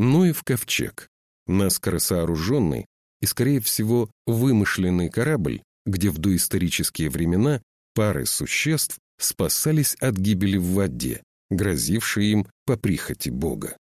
Ну Ноев ковчег, наскоро сооруженный и, скорее всего, вымышленный корабль, где в доисторические времена пары существ спасались от гибели в воде, грозившей им по прихоти Бога.